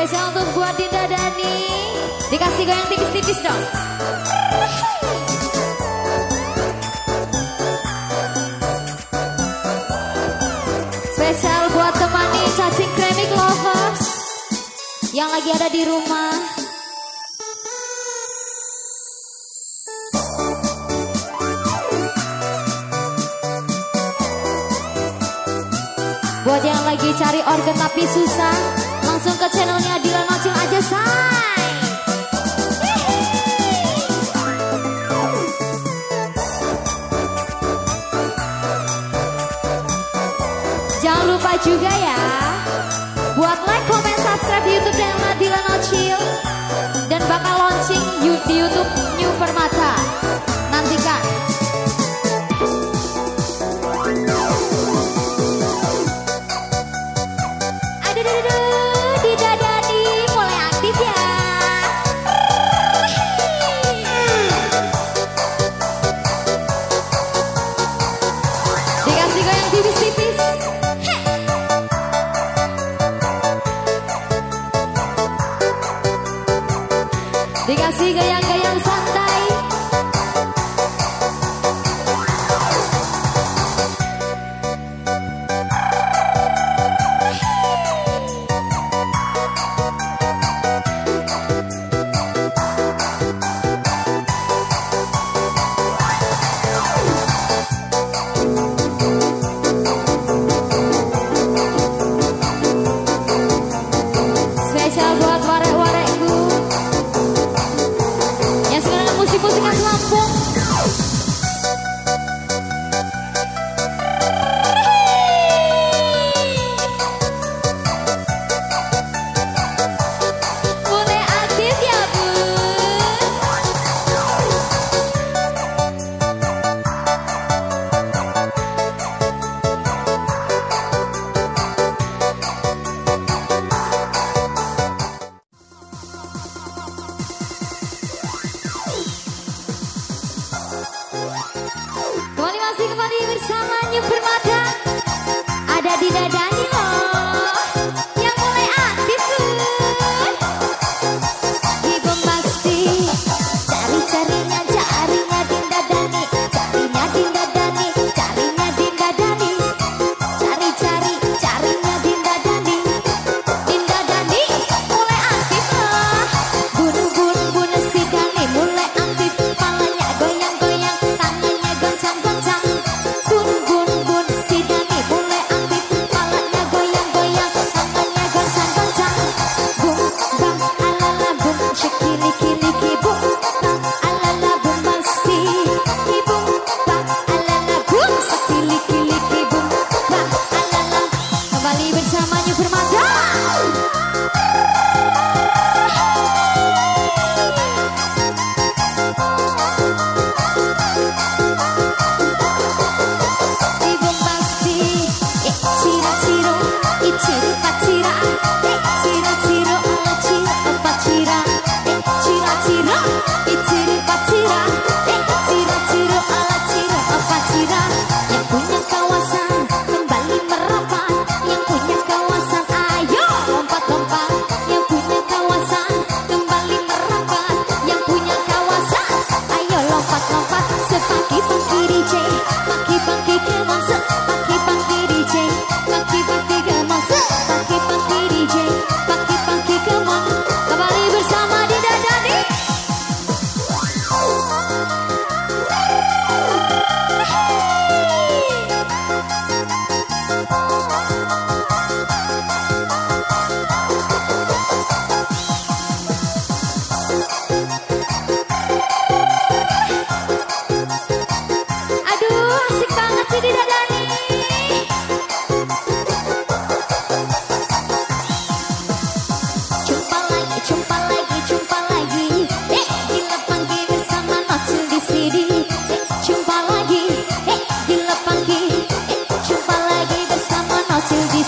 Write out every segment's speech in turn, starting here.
Spesial untuk buat Dinda Dani. Dikasih goyang tipis-tipis dong. Spesial buat temani cacing kremik lovers yang lagi ada di rumah. Buat yang lagi cari organ tapi susah, langsung ke channelnya Dilan Nocil aja say. Jangan lupa juga ya,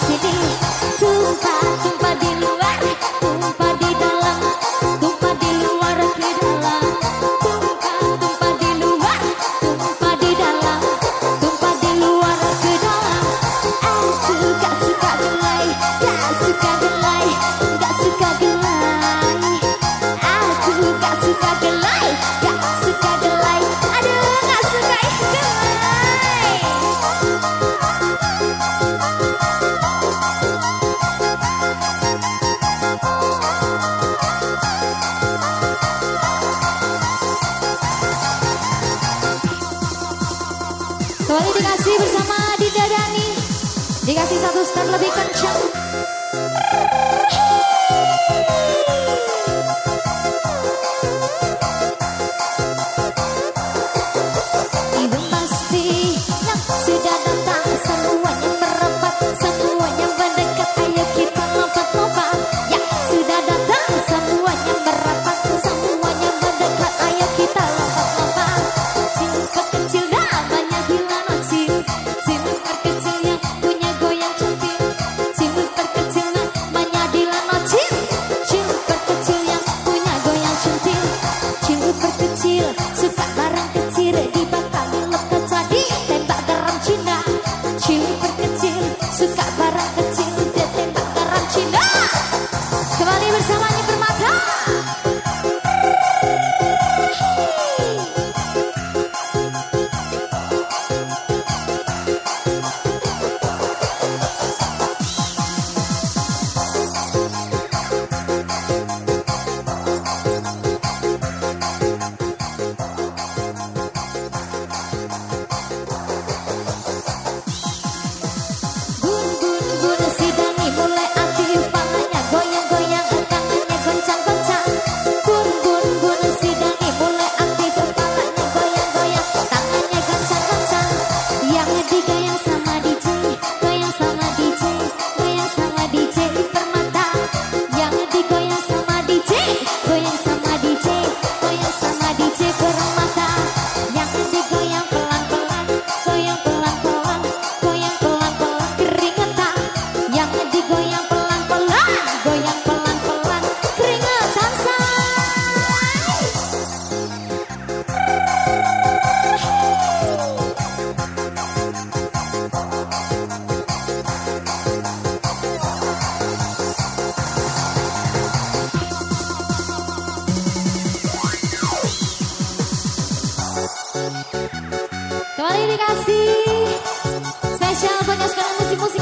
She Kembali dikasih spesial buat sekarang musik-musik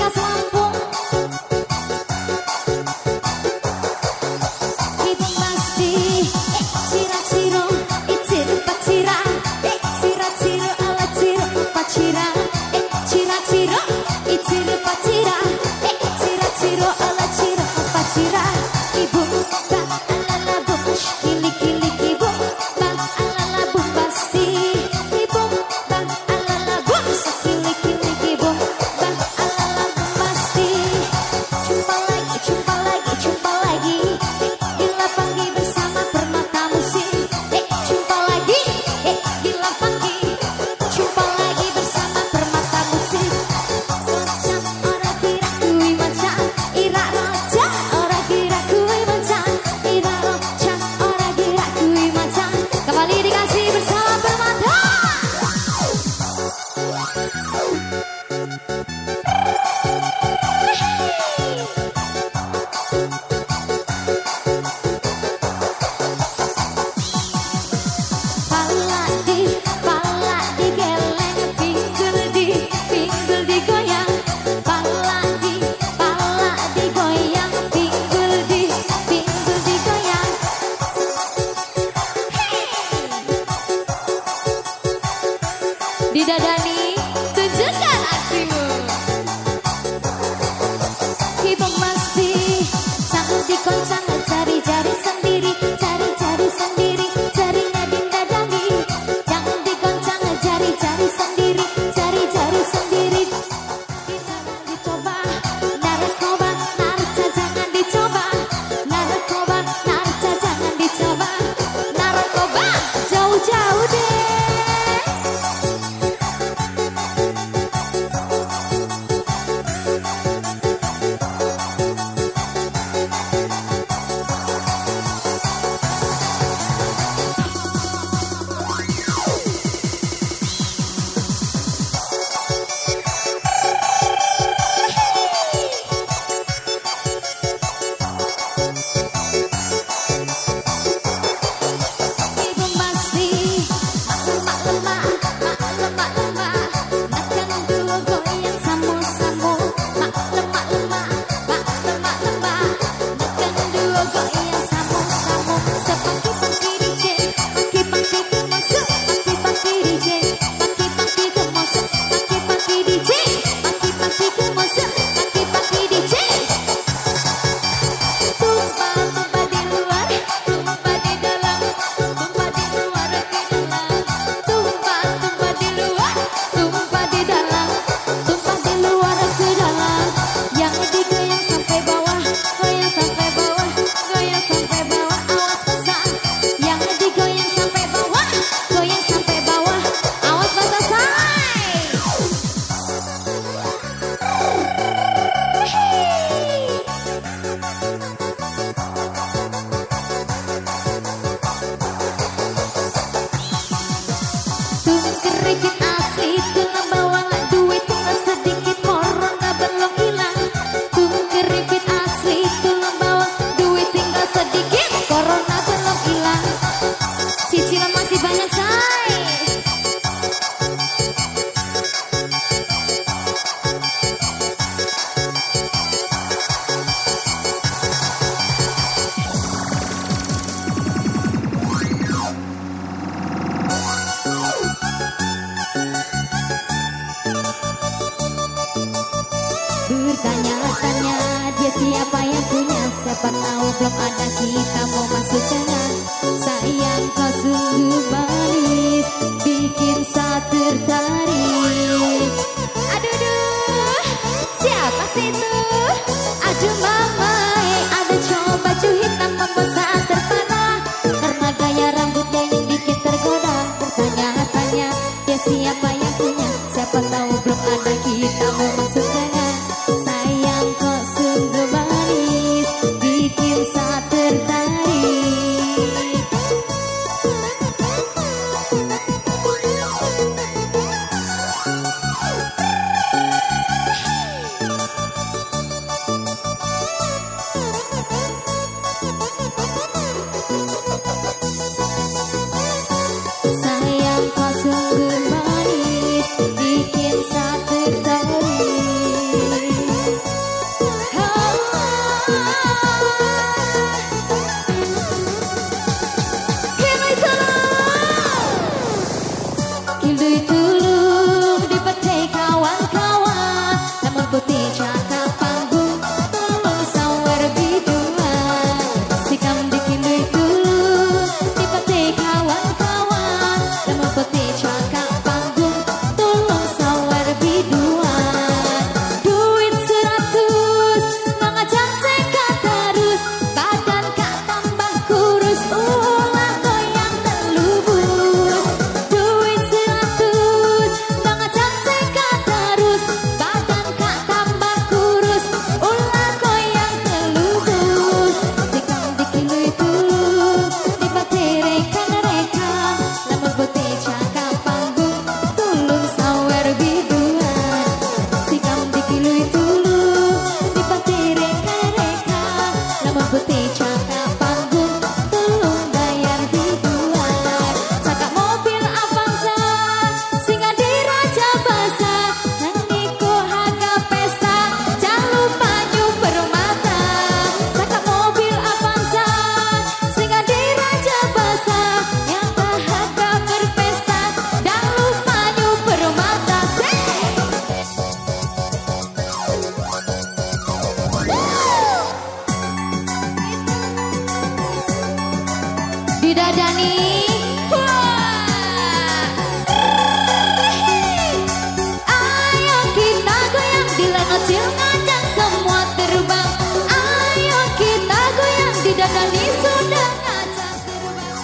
goyang di dadani sudah ngajak. Terbang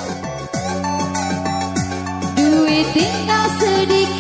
Duit tinggal sedikit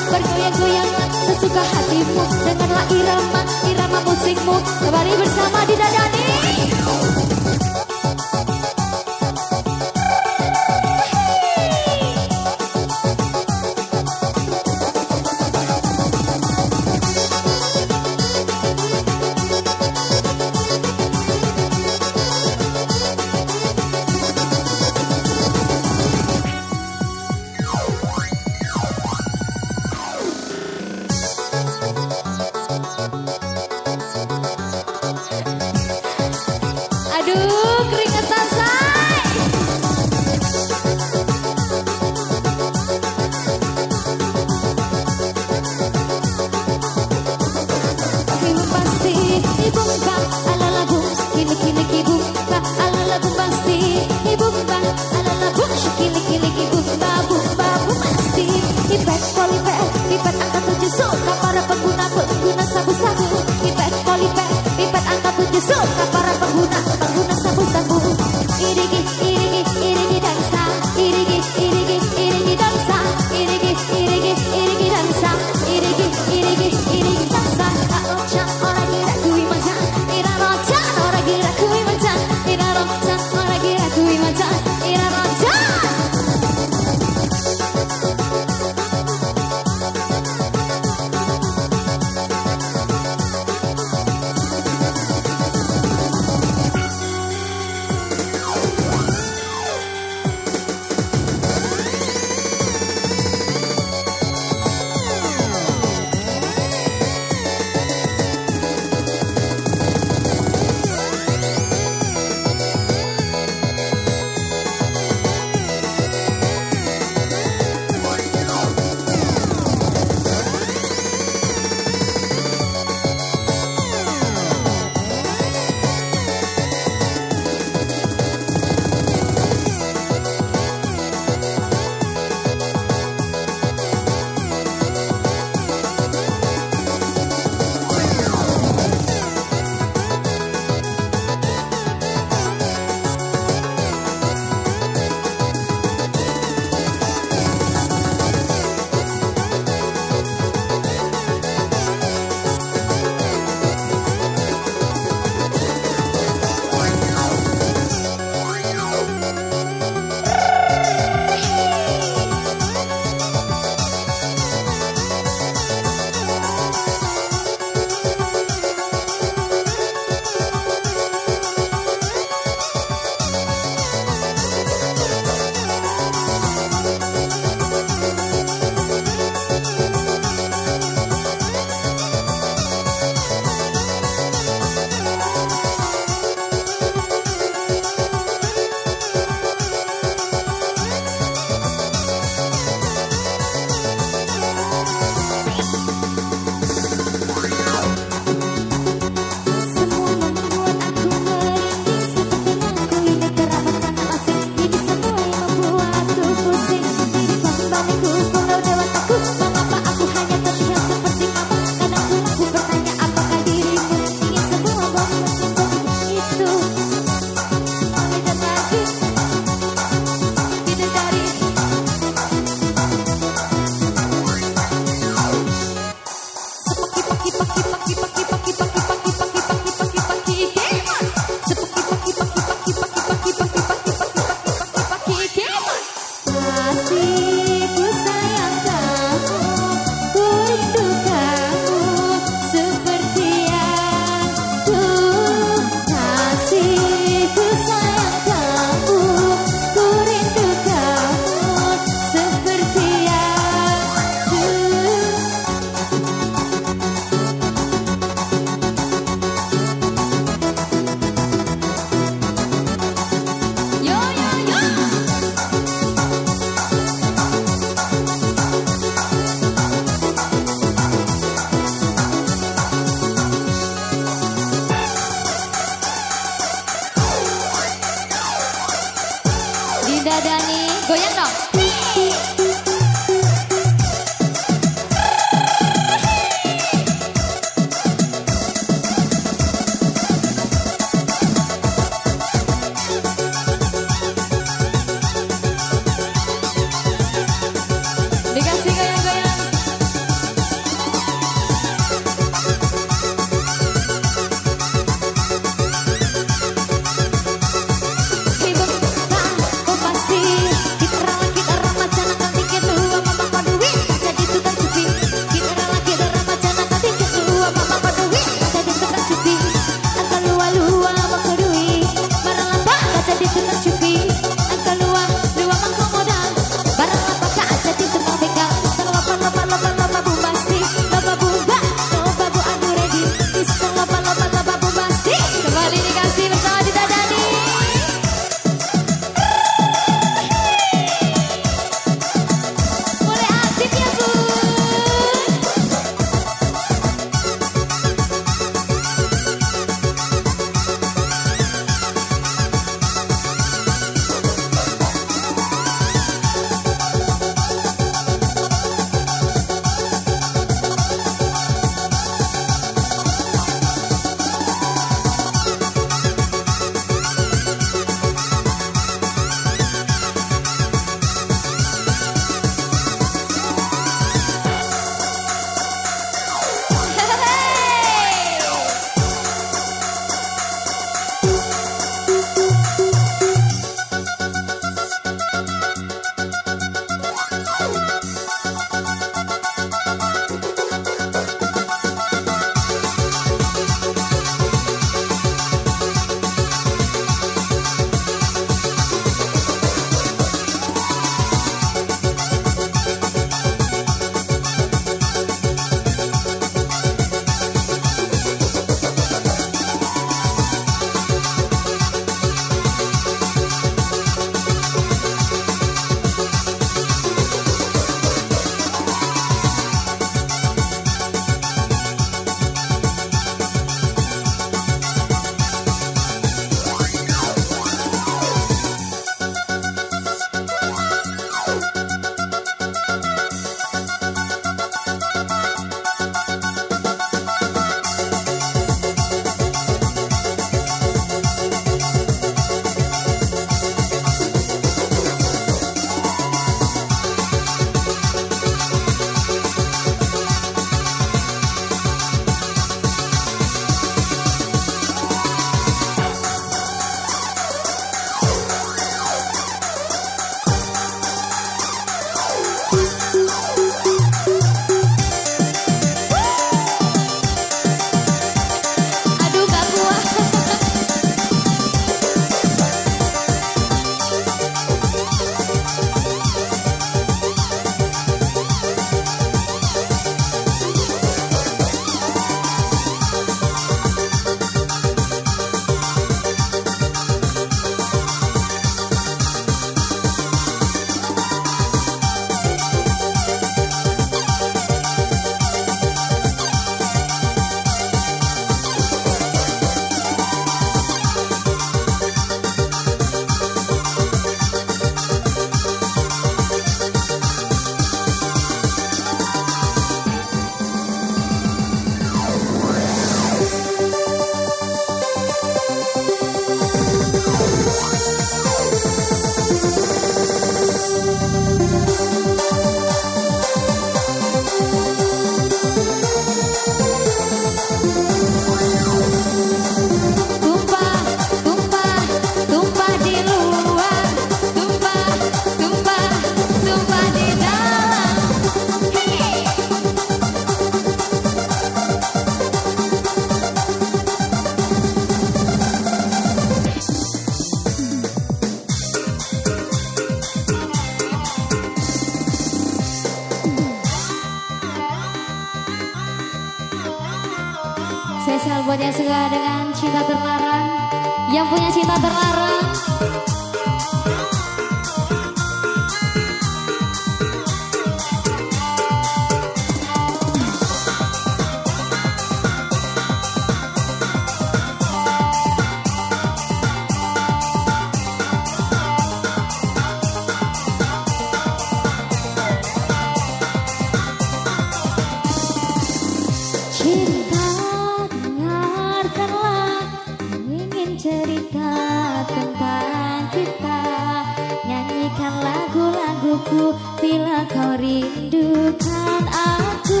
bila kau rindukan aku